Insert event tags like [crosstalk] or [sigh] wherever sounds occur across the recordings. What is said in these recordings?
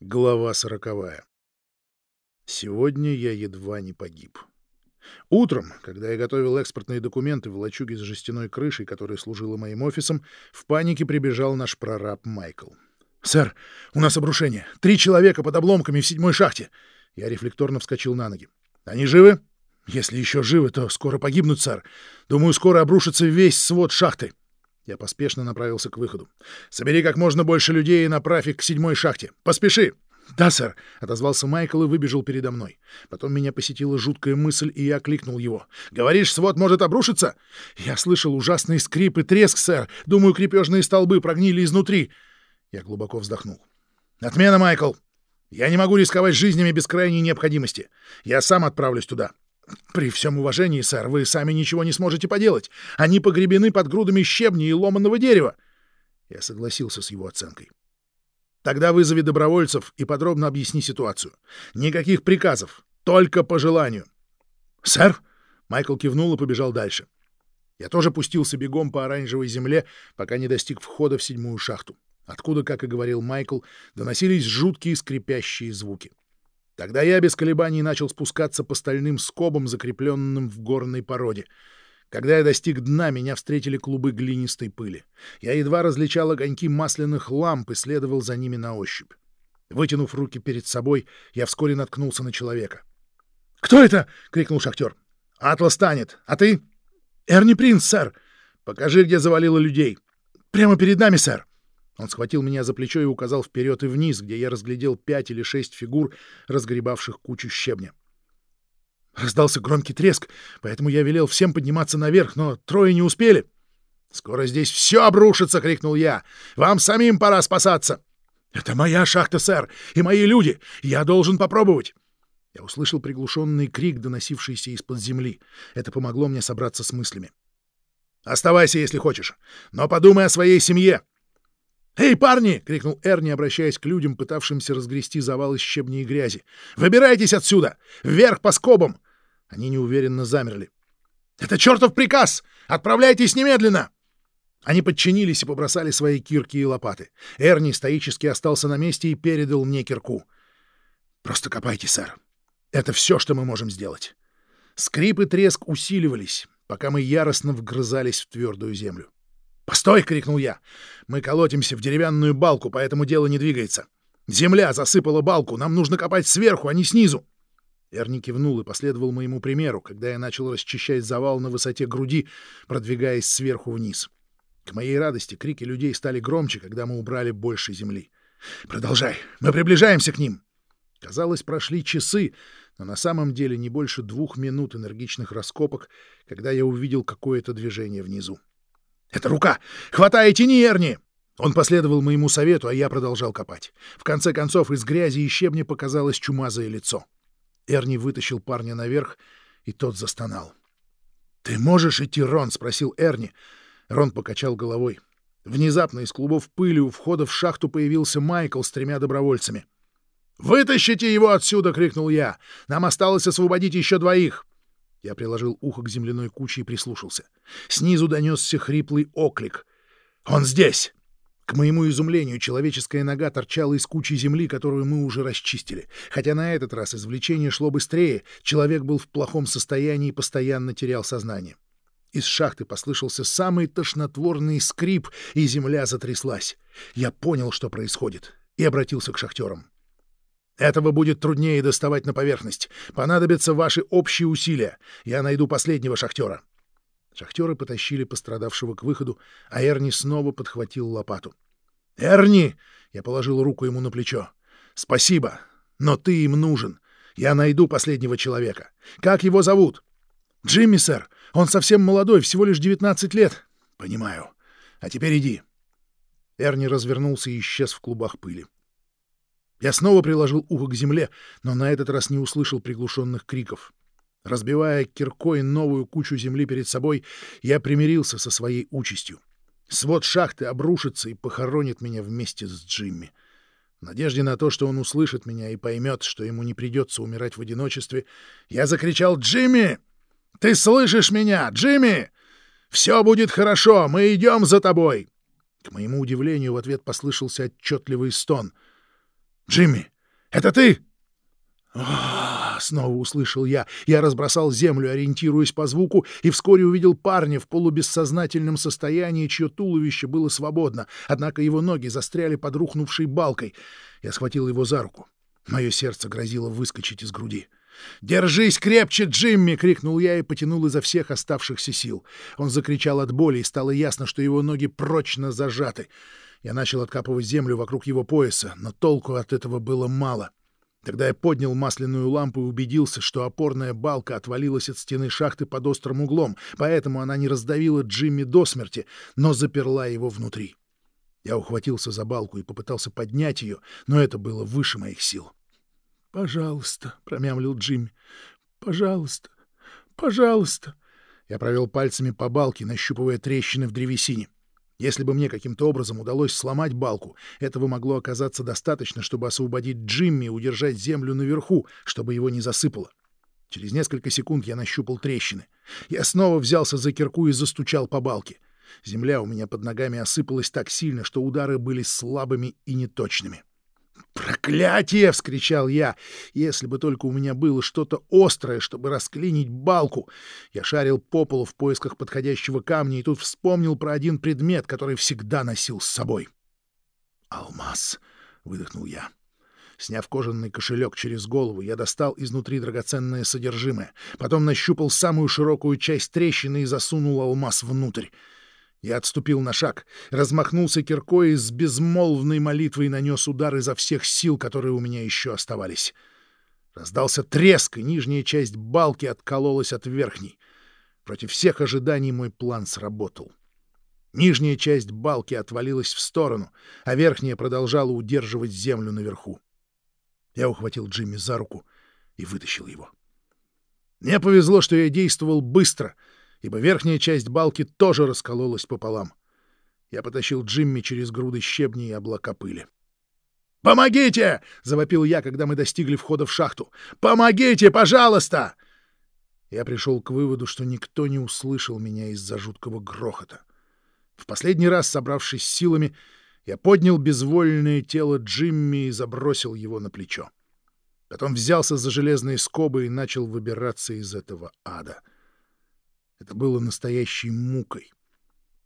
Глава сороковая. Сегодня я едва не погиб. Утром, когда я готовил экспортные документы в лачуге с жестяной крышей, которая служила моим офисом, в панике прибежал наш прораб Майкл. «Сэр, у нас обрушение. Три человека под обломками в седьмой шахте». Я рефлекторно вскочил на ноги. «Они живы?» «Если еще живы, то скоро погибнут, сэр. Думаю, скоро обрушится весь свод шахты». Я поспешно направился к выходу. «Собери как можно больше людей и направь их к седьмой шахте. Поспеши!» «Да, сэр», — отозвался Майкл и выбежал передо мной. Потом меня посетила жуткая мысль, и я кликнул его. «Говоришь, свод может обрушиться?» «Я слышал ужасный скрип и треск, сэр. Думаю, крепежные столбы прогнили изнутри». Я глубоко вздохнул. «Отмена, Майкл! Я не могу рисковать жизнями без крайней необходимости. Я сам отправлюсь туда. «При всем уважении, сэр, вы сами ничего не сможете поделать. Они погребены под грудами щебня и ломаного дерева». Я согласился с его оценкой. «Тогда вызови добровольцев и подробно объясни ситуацию. Никаких приказов, только по желанию». «Сэр?» — Майкл кивнул и побежал дальше. Я тоже пустился бегом по оранжевой земле, пока не достиг входа в седьмую шахту, откуда, как и говорил Майкл, доносились жуткие скрипящие звуки. Тогда я без колебаний начал спускаться по стальным скобам, закрепленным в горной породе. Когда я достиг дна, меня встретили клубы глинистой пыли. Я едва различал огоньки масляных ламп и следовал за ними на ощупь. Вытянув руки перед собой, я вскоре наткнулся на человека. «Кто это?» — крикнул шахтер. «Атлас танет. А ты?» «Эрни Принц, сэр. Покажи, где завалило людей. Прямо перед нами, сэр». Он схватил меня за плечо и указал вперед и вниз, где я разглядел пять или шесть фигур, разгребавших кучу щебня. Раздался громкий треск, поэтому я велел всем подниматься наверх, но трое не успели. «Скоро здесь все обрушится!» — крикнул я. «Вам самим пора спасаться!» «Это моя шахта, сэр, и мои люди! Я должен попробовать!» Я услышал приглушенный крик, доносившийся из-под земли. Это помогло мне собраться с мыслями. «Оставайся, если хочешь, но подумай о своей семье!» «Эй, парни!» — крикнул Эрни, обращаясь к людям, пытавшимся разгрести завал из щебня и грязи. «Выбирайтесь отсюда! Вверх по скобам!» Они неуверенно замерли. «Это чертов приказ! Отправляйтесь немедленно!» Они подчинились и побросали свои кирки и лопаты. Эрни стоически остался на месте и передал мне кирку. «Просто копайте, сэр. Это все, что мы можем сделать». Скрип и треск усиливались, пока мы яростно вгрызались в твердую землю. «Постой!» — крикнул я. «Мы колотимся в деревянную балку, поэтому дело не двигается. Земля засыпала балку, нам нужно копать сверху, а не снизу!» Эрни кивнул и последовал моему примеру, когда я начал расчищать завал на высоте груди, продвигаясь сверху вниз. К моей радости крики людей стали громче, когда мы убрали больше земли. «Продолжай! Мы приближаемся к ним!» Казалось, прошли часы, но на самом деле не больше двух минут энергичных раскопок, когда я увидел какое-то движение внизу. «Это рука! Хватай тяни, Эрни!» Он последовал моему совету, а я продолжал копать. В конце концов, из грязи и щебня показалось чумазое лицо. Эрни вытащил парня наверх, и тот застонал. «Ты можешь идти, Рон?» — спросил Эрни. Рон покачал головой. Внезапно из клубов пыли у входа в шахту появился Майкл с тремя добровольцами. «Вытащите его отсюда!» — крикнул я. «Нам осталось освободить еще двоих!» Я приложил ухо к земляной куче и прислушался. Снизу донесся хриплый оклик. «Он здесь!» К моему изумлению, человеческая нога торчала из кучи земли, которую мы уже расчистили. Хотя на этот раз извлечение шло быстрее, человек был в плохом состоянии и постоянно терял сознание. Из шахты послышался самый тошнотворный скрип, и земля затряслась. Я понял, что происходит, и обратился к шахтерам. Этого будет труднее доставать на поверхность. Понадобятся ваши общие усилия. Я найду последнего шахтера. Шахтеры потащили пострадавшего к выходу, а Эрни снова подхватил лопату. «Эрни!» — я положил руку ему на плечо. «Спасибо, но ты им нужен. Я найду последнего человека. Как его зовут?» «Джимми, сэр. Он совсем молодой, всего лишь девятнадцать лет». «Понимаю. А теперь иди». Эрни развернулся и исчез в клубах пыли. Я снова приложил ухо к земле, но на этот раз не услышал приглушенных криков. Разбивая киркой новую кучу земли перед собой, я примирился со своей участью. Свод шахты обрушится и похоронит меня вместе с Джимми. В надежде на то, что он услышит меня и поймет, что ему не придется умирать в одиночестве, я закричал «Джимми! Ты слышишь меня, Джимми? Все будет хорошо, мы идем за тобой!» К моему удивлению, в ответ послышался отчетливый стон — Джимми, это ты?» «А, снова услышал я. Я разбросал землю, ориентируясь по звуку, и вскоре увидел парня в полубессознательном состоянии, чье туловище было свободно, однако его ноги застряли под рухнувшей балкой. Я схватил его за руку. Мое сердце грозило выскочить из груди. «Держись крепче, Джимми!» — крикнул я и потянул изо всех оставшихся сил. Он закричал от боли, и стало ясно, что его ноги прочно зажаты. Я начал откапывать землю вокруг его пояса, но толку от этого было мало. Тогда я поднял масляную лампу и убедился, что опорная балка отвалилась от стены шахты под острым углом, поэтому она не раздавила Джимми до смерти, но заперла его внутри. Я ухватился за балку и попытался поднять ее, но это было выше моих сил. «Пожалуйста», — промямлил Джимми, — «пожалуйста, пожалуйста». Я провел пальцами по балке, нащупывая трещины в древесине. Если бы мне каким-то образом удалось сломать балку, этого могло оказаться достаточно, чтобы освободить Джимми и удержать землю наверху, чтобы его не засыпало. Через несколько секунд я нащупал трещины. Я снова взялся за кирку и застучал по балке. Земля у меня под ногами осыпалась так сильно, что удары были слабыми и неточными. «Проклятие!» — вскричал я. «Если бы только у меня было что-то острое, чтобы расклинить балку!» Я шарил по полу в поисках подходящего камня и тут вспомнил про один предмет, который всегда носил с собой. «Алмаз!» — выдохнул я. Сняв кожаный кошелек через голову, я достал изнутри драгоценное содержимое. Потом нащупал самую широкую часть трещины и засунул алмаз внутрь. Я отступил на шаг, размахнулся киркой и с безмолвной молитвой нанес удар изо всех сил, которые у меня еще оставались. Раздался треск, и нижняя часть балки откололась от верхней. Против всех ожиданий мой план сработал. Нижняя часть балки отвалилась в сторону, а верхняя продолжала удерживать землю наверху. Я ухватил Джимми за руку и вытащил его. Мне повезло, что я действовал быстро — ибо верхняя часть балки тоже раскололась пополам. Я потащил Джимми через груды щебней и облака пыли. «Помогите!» — завопил я, когда мы достигли входа в шахту. «Помогите, пожалуйста!» Я пришел к выводу, что никто не услышал меня из-за жуткого грохота. В последний раз, собравшись силами, я поднял безвольное тело Джимми и забросил его на плечо. Потом взялся за железные скобы и начал выбираться из этого ада — это было настоящей мукой.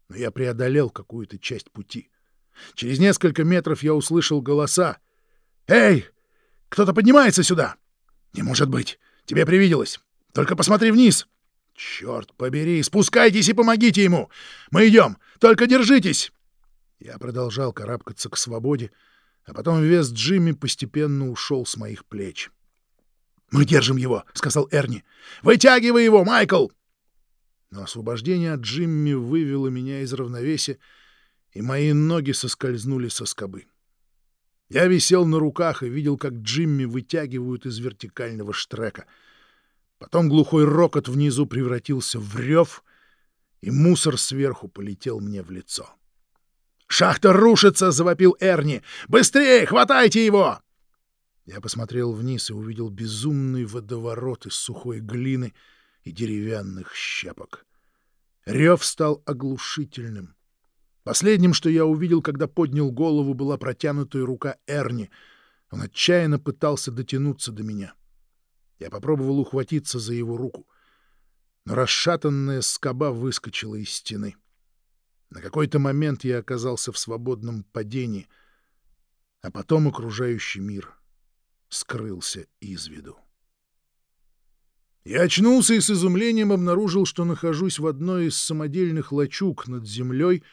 Но я преодолел какую-то часть пути. Через несколько метров я услышал голоса. «Эй! Кто-то поднимается сюда!» «Не может быть! Тебе привиделось! Только посмотри вниз!» «Черт побери! Спускайтесь и помогите ему! Мы идем! Только держитесь!» Я продолжал карабкаться к свободе, а потом вес Джимми постепенно ушел с моих плеч. «Мы держим его!» — сказал Эрни. «Вытягивай его, Майкл!» Но освобождение от Джимми вывело меня из равновесия, и мои ноги соскользнули со скобы. Я висел на руках и видел, как Джимми вытягивают из вертикального штрека. Потом глухой рокот внизу превратился в рев, и мусор сверху полетел мне в лицо. «Шахта рушится!» — завопил Эрни. «Быстрее! Хватайте его!» Я посмотрел вниз и увидел безумный водоворот из сухой глины — и деревянных щепок. Рев стал оглушительным. Последним, что я увидел, когда поднял голову, была протянутая рука Эрни. Он отчаянно пытался дотянуться до меня. Я попробовал ухватиться за его руку, но расшатанная скоба выскочила из стены. На какой-то момент я оказался в свободном падении, а потом окружающий мир скрылся из виду. Я очнулся и с изумлением обнаружил, что нахожусь в одной из самодельных лачуг над землей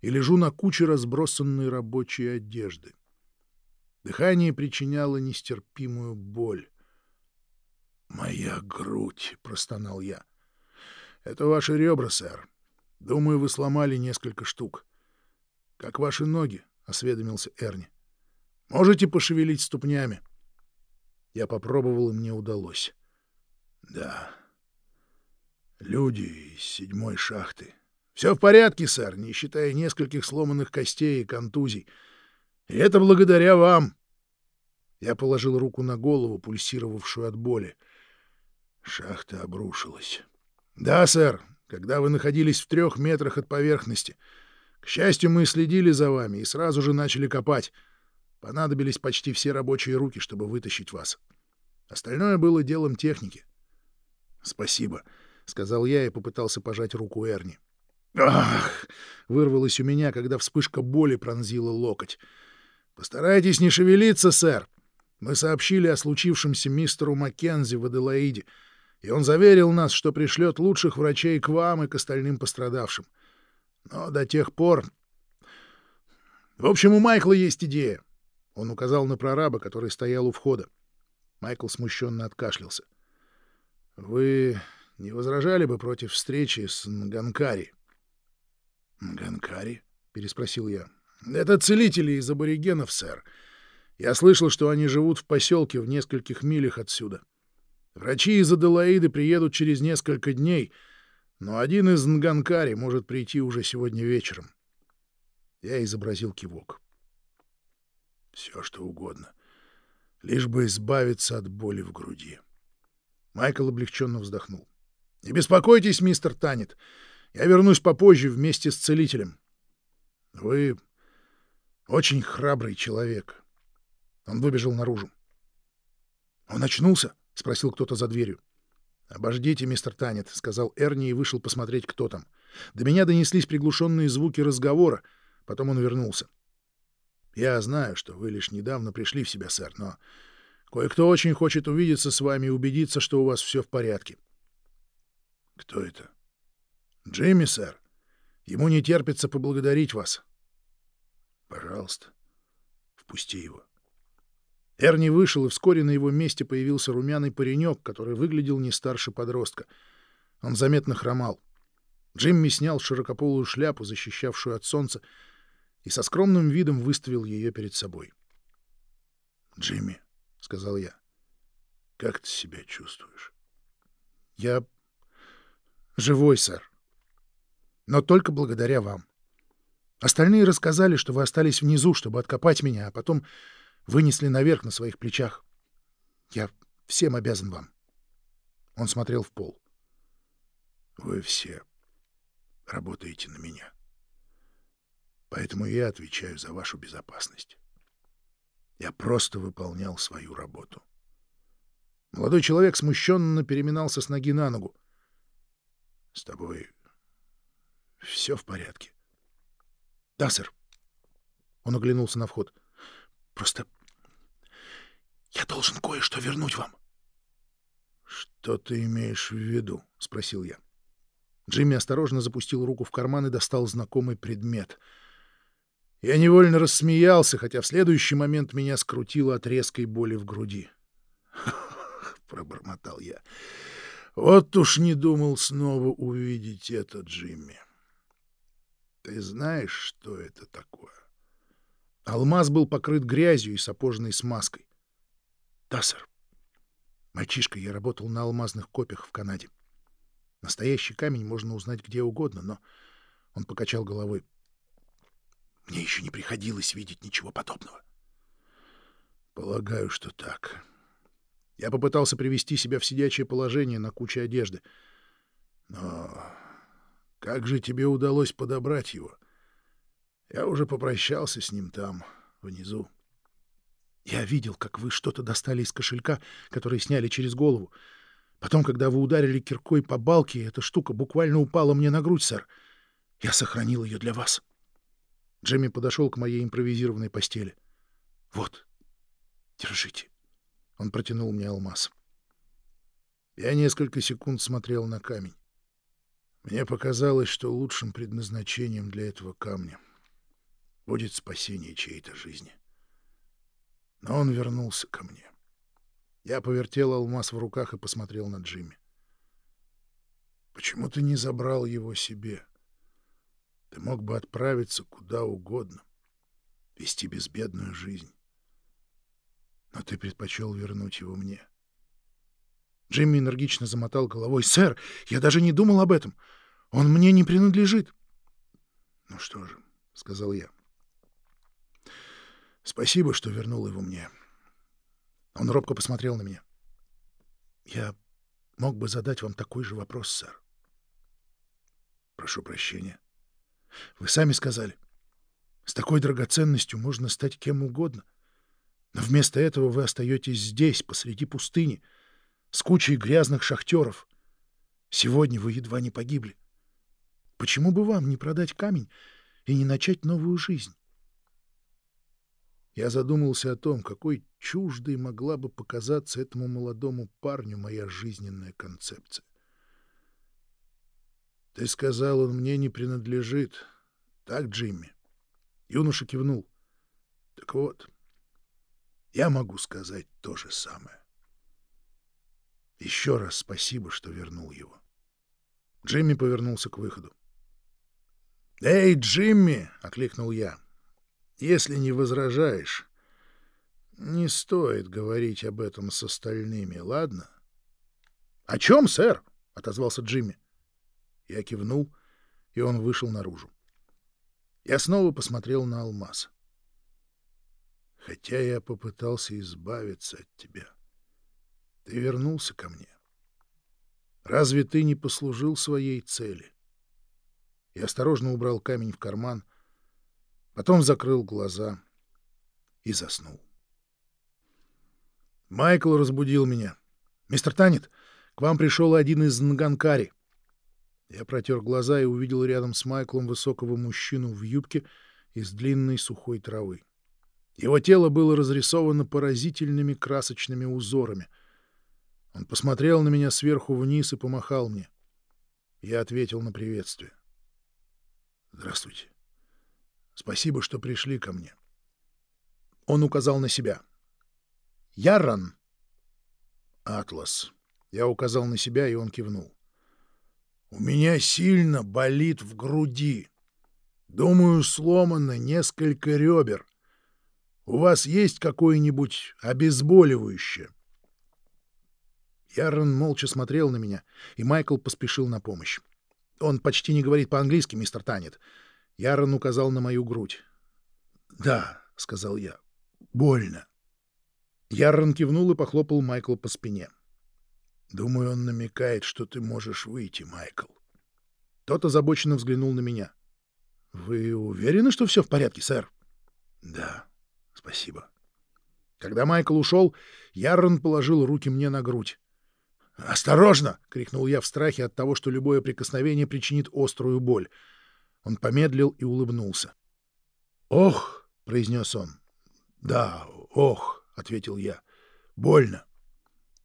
и лежу на куче разбросанной рабочей одежды. Дыхание причиняло нестерпимую боль. «Моя грудь!» — простонал я. «Это ваши ребра, сэр. Думаю, вы сломали несколько штук. Как ваши ноги?» — осведомился Эрни. «Можете пошевелить ступнями?» Я попробовал, и мне удалось. Да. Люди из седьмой шахты. Все в порядке, сэр, не считая нескольких сломанных костей и контузий. И это благодаря вам. Я положил руку на голову, пульсировавшую от боли. Шахта обрушилась. Да, сэр, когда вы находились в трех метрах от поверхности. К счастью, мы следили за вами и сразу же начали копать. Понадобились почти все рабочие руки, чтобы вытащить вас. Остальное было делом техники. — Спасибо, — сказал я и попытался пожать руку Эрни. «Ах!» — вырвалось у меня, когда вспышка боли пронзила локоть. «Постарайтесь не шевелиться, сэр. Мы сообщили о случившемся мистеру Маккензи в Аделаиде, и он заверил нас, что пришлет лучших врачей к вам и к остальным пострадавшим. Но до тех пор... В общем, у Майкла есть идея. Он указал на прораба, который стоял у входа. Майкл смущенно откашлялся. — Вы не возражали бы против встречи с Нганкари? — Нганкари? — переспросил я. — Это целители из аборигенов, сэр. Я слышал, что они живут в поселке в нескольких милях отсюда. Врачи из Аделаиды приедут через несколько дней, но один из Нганкари может прийти уже сегодня вечером. Я изобразил кивок. Все, что угодно. Лишь бы избавиться от боли в груди. Майкл облегченно вздохнул. — Не беспокойтесь, мистер Танет. Я вернусь попозже вместе с целителем. — Вы очень храбрый человек. Он выбежал наружу. — Он очнулся? — спросил кто-то за дверью. — Обождите, мистер Танет, — сказал Эрни и вышел посмотреть, кто там. До меня донеслись приглушенные звуки разговора. Потом он вернулся. — я знаю, что вы лишь недавно пришли в себя, сэр, но кое-кто очень хочет увидеться с вами и убедиться, что у вас все в порядке. — Кто это? — Джимми, сэр. Ему не терпится поблагодарить вас. — Пожалуйста, впусти его. Эрни вышел, и вскоре на его месте появился румяный паренек, который выглядел не старше подростка. Он заметно хромал. Джимми снял широкополую шляпу, защищавшую от солнца, и со скромным видом выставил ее перед собой. «Джимми», — сказал я, — «как ты себя чувствуешь?» «Я живой, сэр. Но только благодаря вам. Остальные рассказали, что вы остались внизу, чтобы откопать меня, а потом вынесли наверх на своих плечах. Я всем обязан вам». Он смотрел в пол. «Вы все работаете на меня». Поэтому я отвечаю за вашу безопасность. Я просто выполнял свою работу. Молодой человек смущенно переминался с ноги на ногу. — С тобой все в порядке? — Да, сэр. Он оглянулся на вход. — Просто я должен кое-что вернуть вам. — Что ты имеешь в виду? — спросил я. Джимми осторожно запустил руку в карман и достал знакомый предмет — я невольно рассмеялся, хотя в следующий момент меня скрутило от резкой боли в груди. [laughs] пробормотал я. Вот уж не думал снова увидеть это, Джимми. Ты знаешь, что это такое? Алмаз был покрыт грязью и сапожной смазкой. Да, сэр. Мальчишка, я работал на алмазных копиях в Канаде. Настоящий камень можно узнать где угодно, но... Он покачал головой. Мне еще не приходилось видеть ничего подобного. Полагаю, что так. Я попытался привести себя в сидячее положение на куче одежды. Но как же тебе удалось подобрать его? Я уже попрощался с ним там, внизу. Я видел, как вы что-то достали из кошелька, который сняли через голову. Потом, когда вы ударили киркой по балке, эта штука буквально упала мне на грудь, сэр. Я сохранил ее для вас. — Джимми подошел к моей импровизированной постели. «Вот, держите». Он протянул мне алмаз. Я несколько секунд смотрел на камень. Мне показалось, что лучшим предназначением для этого камня будет спасение чьей-то жизни. Но он вернулся ко мне. Я повертел алмаз в руках и посмотрел на Джимми. «Почему ты не забрал его себе?» Ты мог бы отправиться куда угодно, вести безбедную жизнь. Но ты предпочел вернуть его мне. Джимми энергично замотал головой. «Сэр, я даже не думал об этом. Он мне не принадлежит». «Ну что же», — сказал я. «Спасибо, что вернул его мне». Он робко посмотрел на меня. «Я мог бы задать вам такой же вопрос, сэр». «Прошу прощения». Вы сами сказали. С такой драгоценностью можно стать кем угодно. Но вместо этого вы остаетесь здесь, посреди пустыни, с кучей грязных шахтеров. Сегодня вы едва не погибли. Почему бы вам не продать камень и не начать новую жизнь? Я задумался о том, какой чуждой могла бы показаться этому молодому парню моя жизненная концепция. — Ты сказал, он мне не принадлежит. Так, Джимми? Юноша кивнул. — Так вот, я могу сказать то же самое. Еще раз спасибо, что вернул его. Джимми повернулся к выходу. «Эй, Джимми!» — окликнул я. «Если не возражаешь, не стоит говорить об этом с остальными, ладно?» «О чем, сэр?» — отозвался Джимми. Я кивнул, и он вышел наружу. Я снова посмотрел на алмаз. Хотя я попытался избавиться от тебя, ты вернулся ко мне. Разве ты не послужил своей цели? и осторожно убрал камень в карман, потом закрыл глаза и заснул. Майкл разбудил меня. «Мистер Танет, к вам пришел один из Нганкари». Я протер глаза и увидел рядом с Майклом высокого мужчину в юбке из длинной сухой травы. Его тело было разрисовано поразительными красочными узорами. Он посмотрел на меня сверху вниз и помахал мне. Я ответил на приветствие. Здравствуйте. Спасибо, что пришли ко мне. Он указал на себя. Ярран. Атлас. Я указал на себя, и он кивнул. У меня сильно болит в груди. Думаю, сломано несколько ребер. У вас есть какое-нибудь обезболивающее? Ярран молча смотрел на меня, и Майкл поспешил на помощь. Он почти не говорит по-английски, мистер Танет. Ярон указал на мою грудь. «Да», — сказал я, — «больно». Ярон кивнул и похлопал Майкла по спине. «Думаю, он намекает, что ты можешь выйти, Майкл». Тот озабоченно взглянул на меня. «Вы уверены, что все в порядке, сэр?» «Да, спасибо». Когда Майкл ушел, Ярон положил руки мне на грудь. «Осторожно!» — крикнул я в страхе от того, что любое прикосновение причинит острую боль. Он помедлил и улыбнулся. «Ох!» — произнес он. «Да, ох!» — ответил я. «Больно!»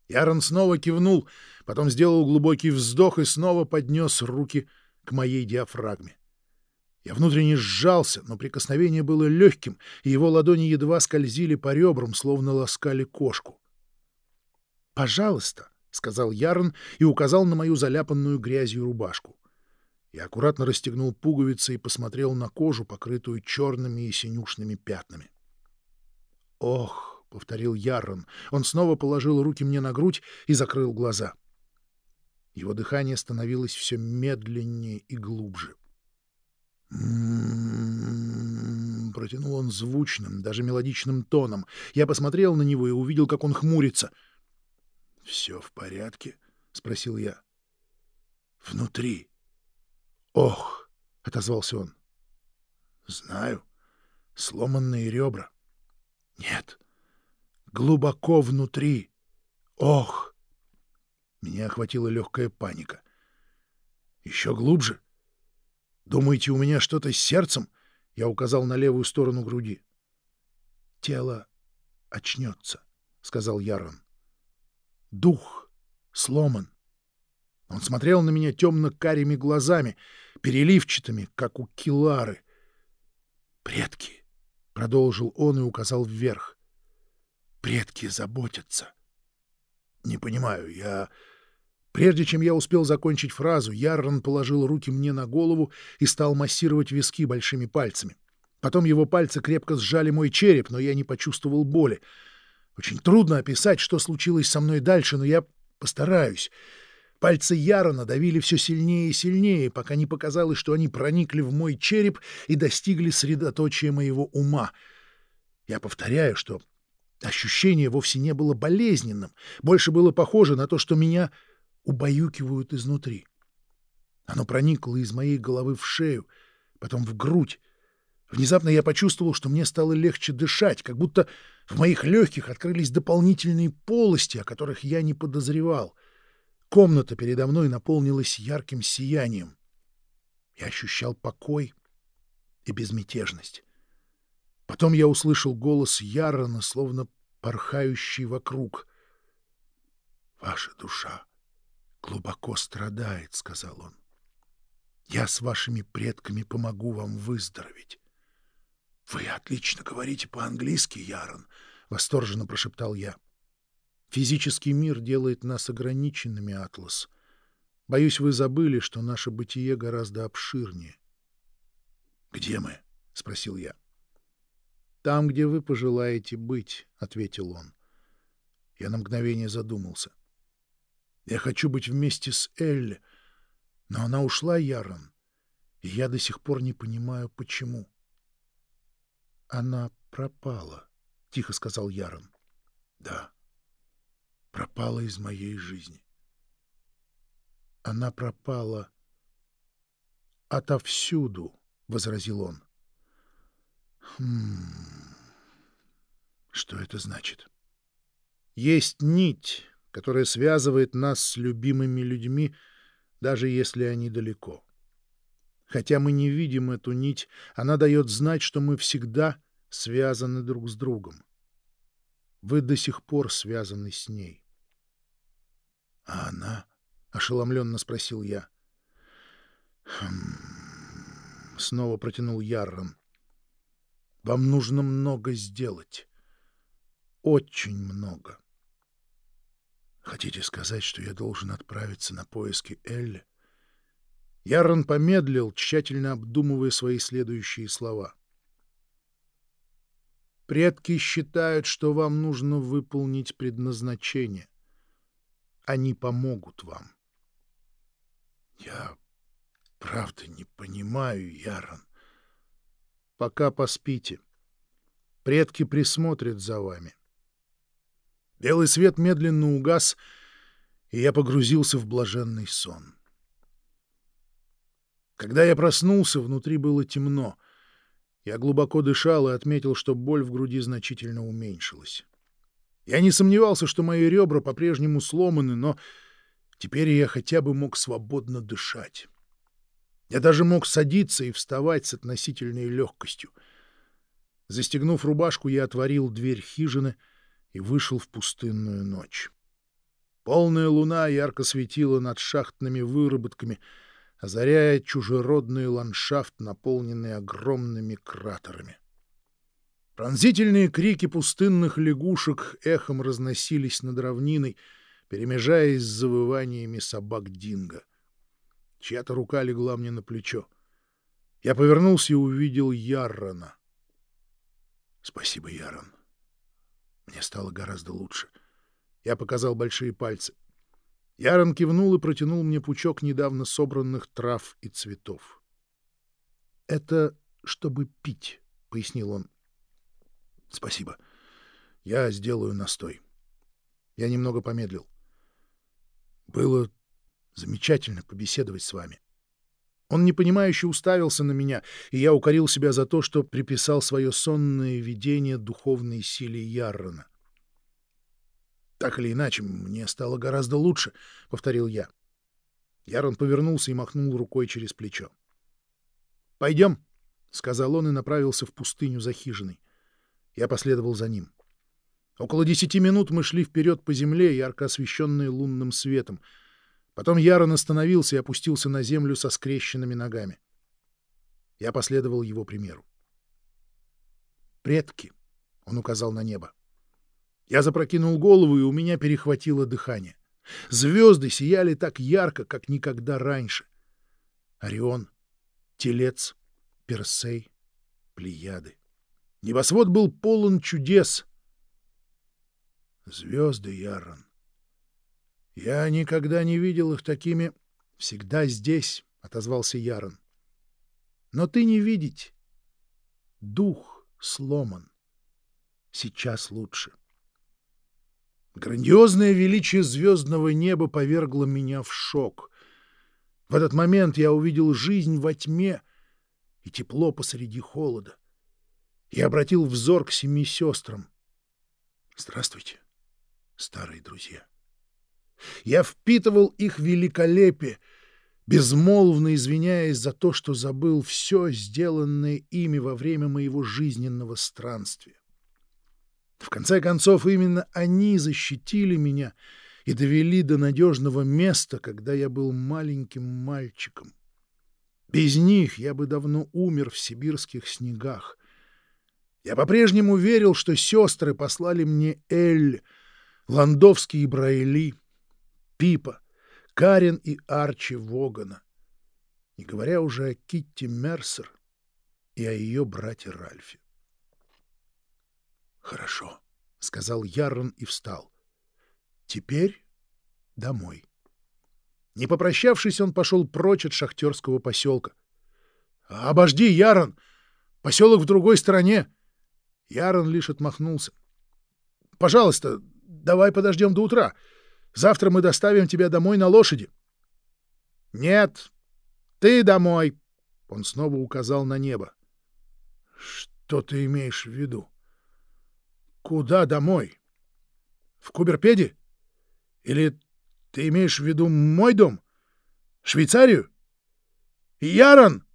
Ярон снова кивнул, потом сделал глубокий вздох и снова поднес руки к моей диафрагме. Я внутренне сжался, но прикосновение было легким, и его ладони едва скользили по ребрам, словно ласкали кошку. «Пожалуйста!» — сказал Ярн и указал на мою заляпанную грязью рубашку. Я аккуратно расстегнул пуговицы и посмотрел на кожу, покрытую черными и синюшными пятнами. «Ох!» — повторил Яррон. Он снова положил руки мне на грудь и закрыл глаза. Его дыхание становилось все медленнее и глубже. Протянул он звучным, даже мелодичным тоном. Я посмотрел на него и увидел, как он хмурится — все в порядке? спросил я. Внутри. Ох, отозвался он. Знаю. Сломанные ребра. Нет. Глубоко внутри. Ох. Меня охватила легкая паника. Еще глубже. Думаете, у меня что-то с сердцем? Я указал на левую сторону груди. Тело очнется, сказал Ярон дух сломан. Он смотрел на меня темно-карими глазами, переливчатыми, как у Килары. «Предки!» — продолжил он и указал вверх. «Предки заботятся». «Не понимаю, я...» Прежде чем я успел закончить фразу, Яррон положил руки мне на голову и стал массировать виски большими пальцами. Потом его пальцы крепко сжали мой череп, но я не почувствовал боли. Очень трудно описать, что случилось со мной дальше, но я постараюсь. Пальцы Яра надавили все сильнее и сильнее, пока не показалось, что они проникли в мой череп и достигли средоточия моего ума. Я повторяю, что ощущение вовсе не было болезненным, больше было похоже на то, что меня убаюкивают изнутри. Оно проникло из моей головы в шею, потом в грудь, Внезапно я почувствовал, что мне стало легче дышать, как будто в моих легких открылись дополнительные полости, о которых я не подозревал. Комната передо мной наполнилась ярким сиянием. Я ощущал покой и безмятежность. Потом я услышал голос Ярона, словно порхающий вокруг. «Ваша душа глубоко страдает», — сказал он. «Я с вашими предками помогу вам выздороветь». «Вы отлично говорите по-английски, Ярон», — восторженно прошептал я. «Физический мир делает нас ограниченными, Атлас. Боюсь, вы забыли, что наше бытие гораздо обширнее». «Где мы?» — спросил я. «Там, где вы пожелаете быть», — ответил он. Я на мгновение задумался. «Я хочу быть вместе с Элли, но она ушла, Ярон, и я до сих пор не понимаю, почему». «Она пропала», — тихо сказал Ярон. «Да, пропала из моей жизни. Она пропала отовсюду», — возразил он. «Хм... Что это значит?» «Есть нить, которая связывает нас с любимыми людьми, даже если они далеко. Хотя мы не видим эту нить, она дает знать, что мы всегда связаны друг с другом. Вы до сих пор связаны с ней. — А она? — ошеломленно спросил я. Хм... Снова протянул Яррон. — Вам нужно много сделать. Очень много. Хотите сказать, что я должен отправиться на поиски Элли? — Ярон помедлил, тщательно обдумывая свои следующие слова. «Предки считают, что вам нужно выполнить предназначение. Они помогут вам». «Я правда не понимаю, Ярон. Пока поспите. Предки присмотрят за вами». Белый свет медленно угас, и я погрузился в блаженный сон. Когда я проснулся, внутри было темно. Я глубоко дышал и отметил, что боль в груди значительно уменьшилась. Я не сомневался, что мои ребра по-прежнему сломаны, но теперь я хотя бы мог свободно дышать. Я даже мог садиться и вставать с относительной легкостью. Застегнув рубашку, я отворил дверь хижины и вышел в пустынную ночь. Полная луна ярко светила над шахтными выработками — озаряя чужеродный ландшафт, наполненный огромными кратерами. Пронзительные крики пустынных лягушек эхом разносились над равниной, перемежаясь с завываниями собак Динго. Чья-то рука легла мне на плечо. Я повернулся и увидел Яррона. «Спасибо, Яррон. Мне стало гораздо лучше». Я показал большие пальцы — Ярон кивнул и протянул мне пучок недавно собранных трав и цветов. — Это чтобы пить, — пояснил он. — Спасибо. Я сделаю настой. Я немного помедлил. Было замечательно побеседовать с вами. Он непонимающе уставился на меня, и я укорил себя за то, что приписал свое сонное видение духовной силе Яррона. Так или иначе, мне стало гораздо лучше, — повторил я. Ярон повернулся и махнул рукой через плечо. — Пойдем, — сказал он и направился в пустыню за хижиной. Я последовал за ним. Около десяти минут мы шли вперед по земле, ярко освещенной лунным светом. Потом Ярон остановился и опустился на землю со скрещенными ногами. Я последовал его примеру. «Предки», — он указал на небо. Я запрокинул голову, и у меня перехватило дыхание. Звезды сияли так ярко, как никогда раньше. Орион, Телец, Персей, Плеяды. Небосвод был полон чудес. Звезды, Ярон. Я никогда не видел их такими... Всегда здесь, — отозвался Ярон. Но ты не видеть. Дух сломан. Сейчас лучше. — Грандиозное величие звездного неба повергло меня в шок. В этот момент я увидел жизнь во тьме и тепло посреди холода. Я обратил взор к семи сестрам. Здравствуйте, старые друзья. Я впитывал их великолепие, безмолвно извиняясь за то, что забыл все, сделанное ими во время моего жизненного странствия. В конце концов, именно они защитили меня и довели до надежного места, когда я был маленьким мальчиком. Без них я бы давно умер в сибирских снегах. Я по-прежнему верил, что сестры послали мне Эль, Ландовский и Брайли, Пипа, Карен и Арчи Вогана, не говоря уже о Китти Мерсер и о ее брате Ральфе. «Хорошо», — сказал Ярон и встал. «Теперь домой». Не попрощавшись, он пошел прочь от шахтерского поселка. «Обожди, Ярон! Поселок в другой стороне!» Ярон лишь отмахнулся. «Пожалуйста, давай подождем до утра. Завтра мы доставим тебя домой на лошади». «Нет, ты домой!» Он снова указал на небо. «Что ты имеешь в виду?» Куда домой? В Куберпеде? Или ты имеешь в виду мой дом? Швейцарию? Ярон!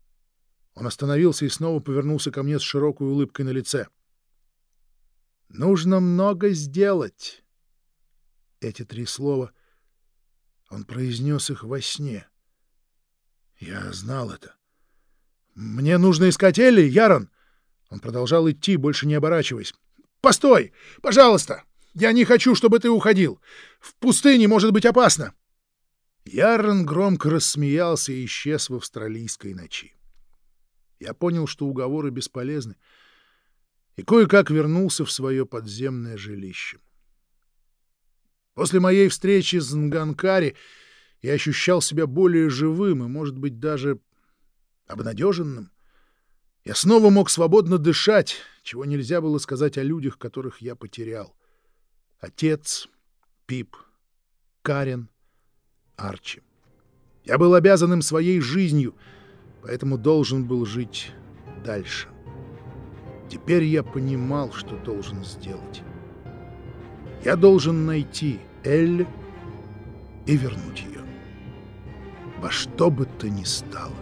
Он остановился и снова повернулся ко мне с широкой улыбкой на лице. Нужно много сделать. Эти три слова он произнес их во сне. Я знал это. Мне нужно искать Элли, Ярон. Он продолжал идти, больше не оборачиваясь. Постой! Пожалуйста! Я не хочу, чтобы ты уходил. В пустыне может быть опасно. Яррон громко рассмеялся и исчез в австралийской ночи. Я понял, что уговоры бесполезны, и кое-как вернулся в свое подземное жилище. После моей встречи с Нганкари я ощущал себя более живым и, может быть, даже обнадеженным. Я снова мог свободно дышать, чего нельзя было сказать о людях, которых я потерял. Отец, Пип, Карен, Арчи. Я был обязан им своей жизнью, поэтому должен был жить дальше. Теперь я понимал, что должен сделать. Я должен найти Элли и вернуть ее. Во что бы то ни стало.